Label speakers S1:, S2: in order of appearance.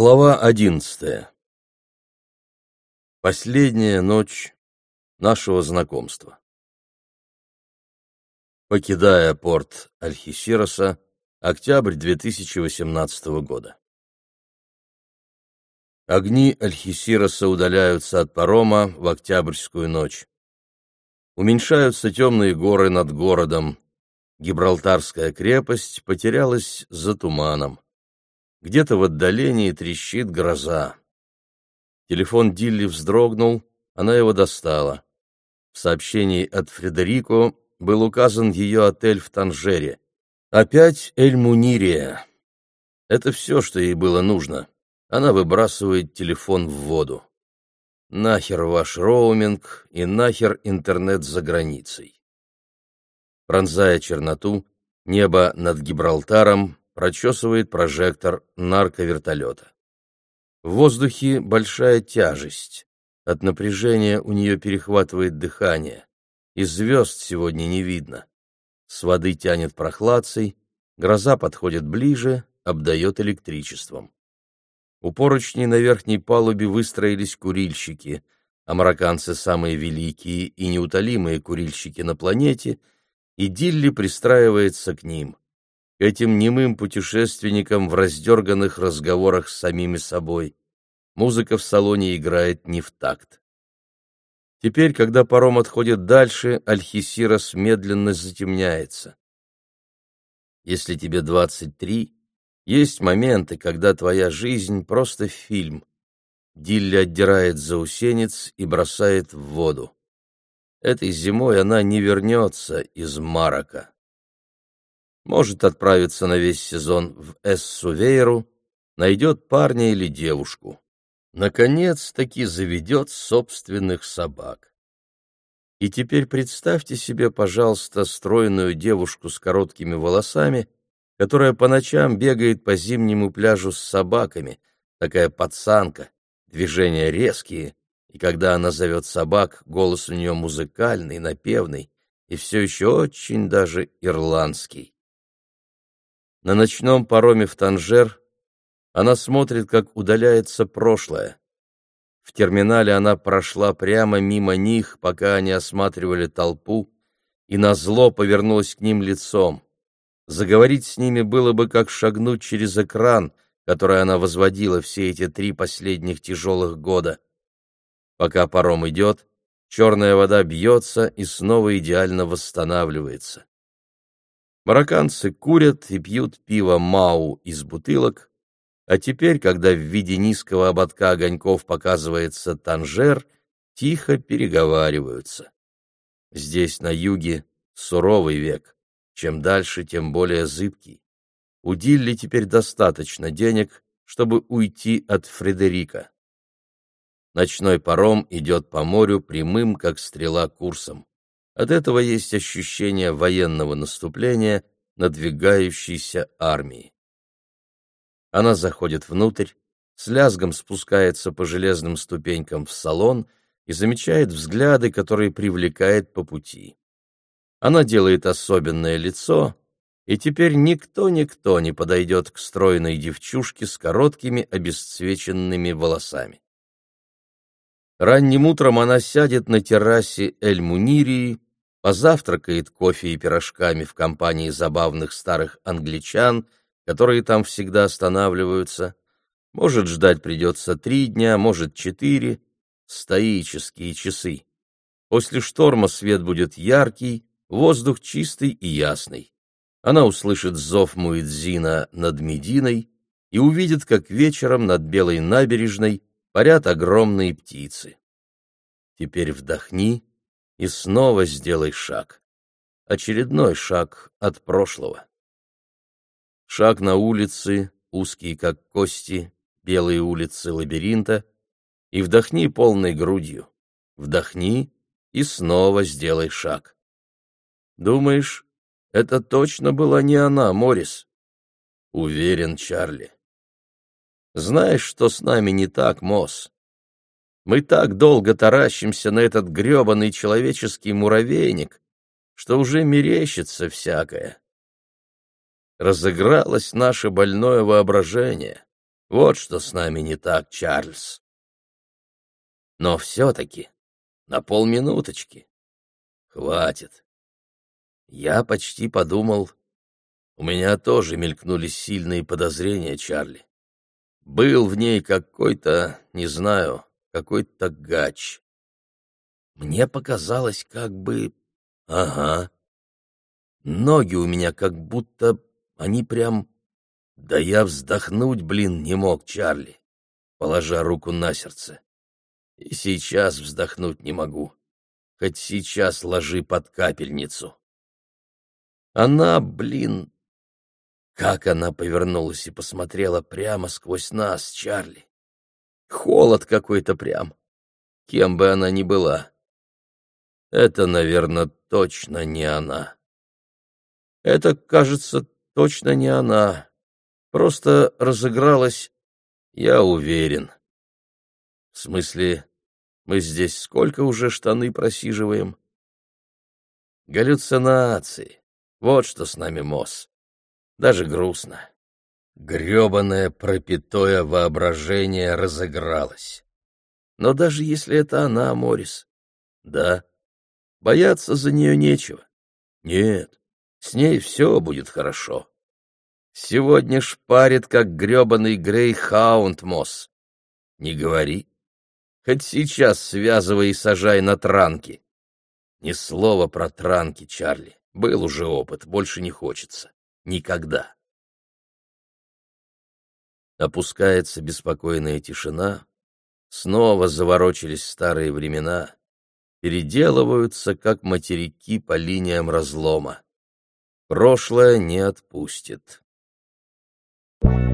S1: Глава одиннадцатая. Последняя ночь нашего знакомства. Покидая порт Альхисироса, октябрь 2018 года. Огни Альхисироса удаляются от парома в октябрьскую ночь. Уменьшаются темные горы над городом. Гибралтарская крепость потерялась за туманом. Где-то в отдалении трещит гроза. Телефон Дилли вздрогнул, она его достала. В сообщении от Фредерико был указан ее отель в Танжере. Опять Эль-Мунирия. Это все, что ей было нужно. Она выбрасывает телефон в воду. Нахер ваш роуминг и нахер интернет за границей. Пронзая черноту, небо над Гибралтаром прочесывает прожектор нарковертолета. В воздухе большая тяжесть. От напряжения у нее перехватывает дыхание. И звезд сегодня не видно. С воды тянет прохладцей, гроза подходит ближе, обдает электричеством. У поручней на верхней палубе выстроились курильщики, а марокканцы самые великие и неутолимые курильщики на планете, и Дилли пристраивается к ним этим немым путешественникам в раздерганных разговорах с самими собой. Музыка в салоне играет не в такт. Теперь, когда паром отходит дальше, Альхисирос медленно затемняется. Если тебе двадцать три, есть моменты, когда твоя жизнь просто фильм. Дилли отдирает заусенец и бросает в воду. Этой зимой она не вернется из Марока может отправиться на весь сезон в Эссувейру, найдет парня или девушку. Наконец-таки заведет собственных собак. И теперь представьте себе, пожалуйста, стройную девушку с короткими волосами, которая по ночам бегает по зимнему пляжу с собаками, такая пацанка, движения резкие, и когда она зовет собак, голос у нее музыкальный, напевный и все еще очень даже ирландский. На ночном пароме в Танжер она смотрит, как удаляется прошлое. В терминале она прошла прямо мимо них, пока они осматривали толпу, и назло повернулась к ним лицом. Заговорить с ними было бы как шагнуть через экран, который она возводила все эти три последних тяжелых года. Пока паром идет, черная вода бьется и снова идеально восстанавливается. Марокканцы курят и пьют пиво Мау из бутылок, а теперь, когда в виде низкого ободка огоньков показывается Танжер, тихо переговариваются. Здесь, на юге, суровый век. Чем дальше, тем более зыбкий. У Дилли теперь достаточно денег, чтобы уйти от Фредерика. Ночной паром идет по морю прямым, как стрела, курсом. От этого есть ощущение военного наступления надвигающейся армии. Она заходит внутрь, с лязгом спускается по железным ступенькам в салон и замечает взгляды, которые привлекает по пути. Она делает особенное лицо, и теперь никто-никто не подойдет к стройной девчушке с короткими обесцвеченными волосами. Ранним утром она сядет на террасе Эль-Мунирии, позавтракает кофе и пирожками в компании забавных старых англичан, которые там всегда останавливаются. Может, ждать придется три дня, может, четыре. Стоические часы. После шторма свет будет яркий, воздух чистый и ясный. Она услышит зов Муэдзина над Мединой и увидит, как вечером над Белой набережной парят огромные птицы. Теперь вдохни и снова сделай шаг. Очередной шаг от прошлого. Шаг на улицы, узкие как кости, белые улицы лабиринта, и вдохни полной грудью. Вдохни и снова сделай шаг. Думаешь, это точно была не она, Морис? Уверен, Чарли. Знаешь, что с нами не так, Мосс? Мы так долго таращимся на этот грёбаный человеческий муравейник, что уже мерещится всякое. Разыгралось наше больное воображение. Вот что с нами не так, Чарльз. Но все-таки на полминуточки. Хватит. Я почти подумал... У меня тоже мелькнули сильные подозрения, Чарли. Был в ней какой-то, не знаю, какой-то гач. Мне показалось, как бы... Ага. Ноги у меня как будто... Они прям... Да я вздохнуть, блин, не мог, Чарли, положа руку на сердце. И сейчас вздохнуть не могу. Хоть сейчас ложи под капельницу. Она, блин... Как она повернулась и посмотрела прямо сквозь нас, Чарли. Холод какой-то прям. Кем бы она ни была. Это, наверное, точно не она. Это, кажется, точно не она. Просто разыгралась, я уверен. В смысле, мы здесь сколько уже штаны просиживаем? Галлюцинации. Вот что с нами, Мосс. Даже грустно. Грёбаное пропитое воображение разыгралось. Но даже если это она, Морис, да, бояться за нее нечего. Нет, с ней все будет хорошо. Сегодня шпарит, как грёбаный грейхаунд, Мосс. Не говори. Хоть сейчас связывай и сажай на транки. Ни слова про транки, Чарли. Был уже опыт, больше не хочется. Никогда. Опускается беспокойная тишина, снова заворочились старые времена, переделываются, как материки по линиям разлома. Прошлое не отпустит. Thank you.